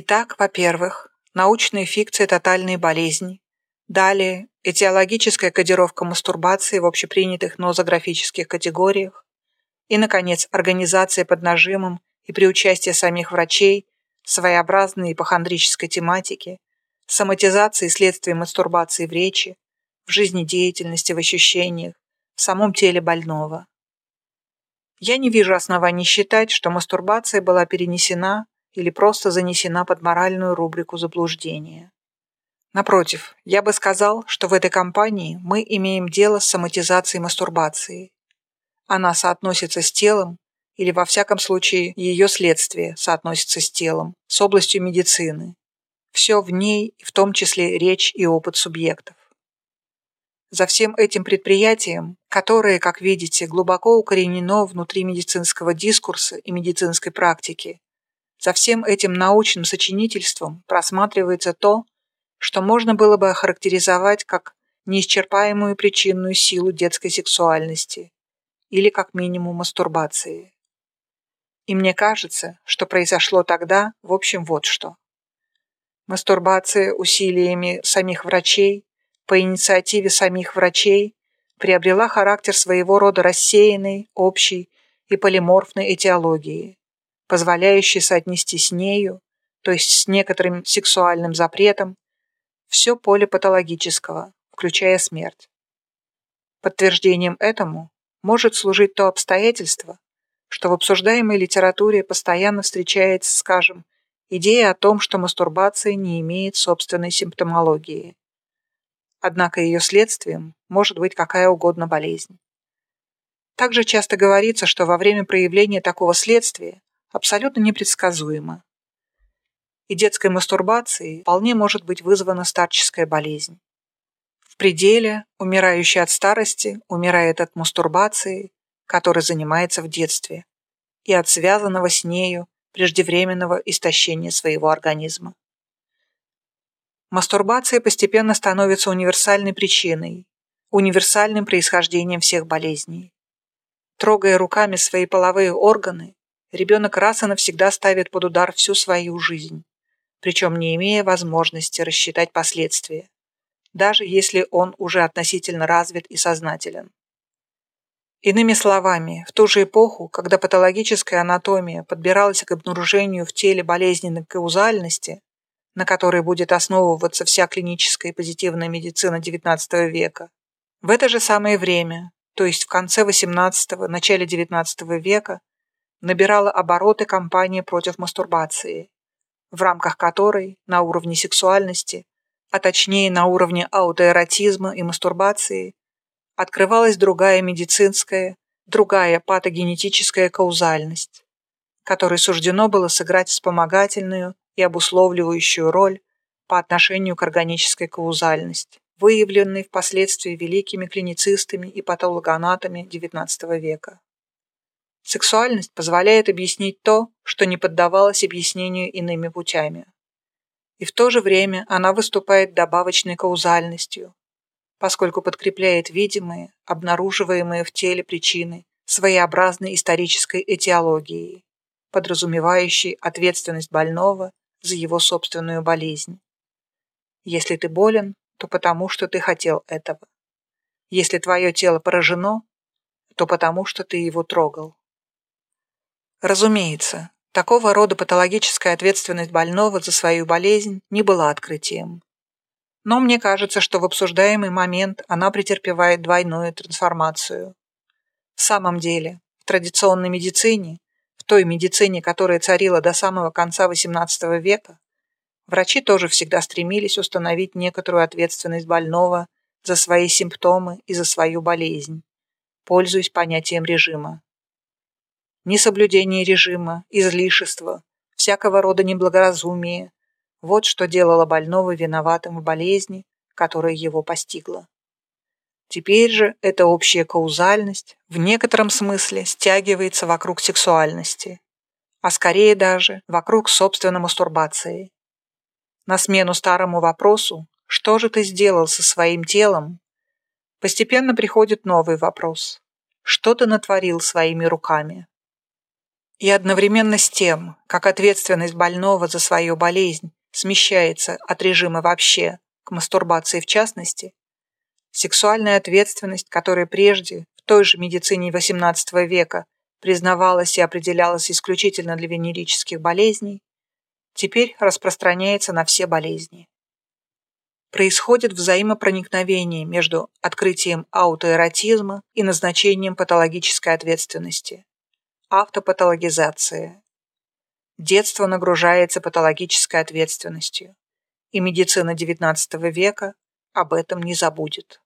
Итак, во-первых, научная фикция тотальной болезни. Далее, этиологическая кодировка мастурбации в общепринятых нозографических категориях. И, наконец, организация под нажимом и при участии самих врачей своеобразной ипохондрической тематики, соматизации следствия мастурбации в речи, в жизнедеятельности, в ощущениях, в самом теле больного. Я не вижу оснований считать, что мастурбация была перенесена или просто занесена под моральную рубрику заблуждения. Напротив, я бы сказал, что в этой кампании мы имеем дело с соматизацией мастурбации. Она соотносится с телом, или во всяком случае ее следствие соотносится с телом, с областью медицины. Все в ней, в том числе речь и опыт субъектов. За всем этим предприятием, которое, как видите, глубоко укоренено внутри медицинского дискурса и медицинской практики, за всем этим научным сочинительством просматривается то, что можно было бы охарактеризовать как неисчерпаемую причинную силу детской сексуальности или как минимум мастурбации. И мне кажется, что произошло тогда, в общем, вот что. Мастурбация усилиями самих врачей по инициативе самих врачей приобрела характер своего рода рассеянной, общей и полиморфной этиологии, позволяющей соотнести с нею, то есть с некоторым сексуальным запретом, все поле патологического, включая смерть. Подтверждением этому может служить то обстоятельство, что в обсуждаемой литературе постоянно встречается, скажем, идея о том, что мастурбация не имеет собственной симптомологии. Однако ее следствием может быть какая угодно болезнь. Также часто говорится, что во время проявления такого следствия абсолютно непредсказуемо. И детской мастурбацией вполне может быть вызвана старческая болезнь. В пределе умирающий от старости умирает от мастурбации, которой занимается в детстве, и от связанного с нею преждевременного истощения своего организма. Мастурбация постепенно становится универсальной причиной, универсальным происхождением всех болезней. Трогая руками свои половые органы, ребенок раз и навсегда ставит под удар всю свою жизнь, причем не имея возможности рассчитать последствия, даже если он уже относительно развит и сознателен. Иными словами, в ту же эпоху, когда патологическая анатомия подбиралась к обнаружению в теле болезненной каузальности, на которой будет основываться вся клиническая и позитивная медицина XIX века. В это же самое время, то есть в конце XVIII – начале XIX века, набирала обороты кампания против мастурбации, в рамках которой на уровне сексуальности, а точнее на уровне аутоэротизма и мастурбации, открывалась другая медицинская, другая патогенетическая каузальность, которой суждено было сыграть вспомогательную и обусловливающую роль по отношению к органической каузальности, выявленной впоследствии великими клиницистами и патологоанатами XIX века. Сексуальность позволяет объяснить то, что не поддавалось объяснению иными путями. И в то же время она выступает добавочной каузальностью, поскольку подкрепляет видимые, обнаруживаемые в теле причины своеобразной исторической этиологией, подразумевающей ответственность больного за его собственную болезнь. Если ты болен, то потому, что ты хотел этого. Если твое тело поражено, то потому, что ты его трогал. Разумеется, такого рода патологическая ответственность больного за свою болезнь не была открытием. Но мне кажется, что в обсуждаемый момент она претерпевает двойную трансформацию. В самом деле, в традиционной медицине той медицине, которая царила до самого конца XVIII века, врачи тоже всегда стремились установить некоторую ответственность больного за свои симптомы и за свою болезнь, пользуясь понятием режима. Несоблюдение режима, излишество, всякого рода неблагоразумие – вот что делало больного виноватым в болезни, которая его постигла. Теперь же эта общая каузальность в некотором смысле стягивается вокруг сексуальности, а скорее даже вокруг собственной мастурбации. На смену старому вопросу «что же ты сделал со своим телом?» постепенно приходит новый вопрос «что ты натворил своими руками?» И одновременно с тем, как ответственность больного за свою болезнь смещается от режима вообще к мастурбации в частности, сексуальная ответственность, которая прежде в той же медицине XVIII века признавалась и определялась исключительно для венерических болезней, теперь распространяется на все болезни. Происходит взаимопроникновение между открытием аутоэротизма и назначением патологической ответственности. Автопатологизация. Детство нагружается патологической ответственностью, и медицина XIX века об этом не забудет.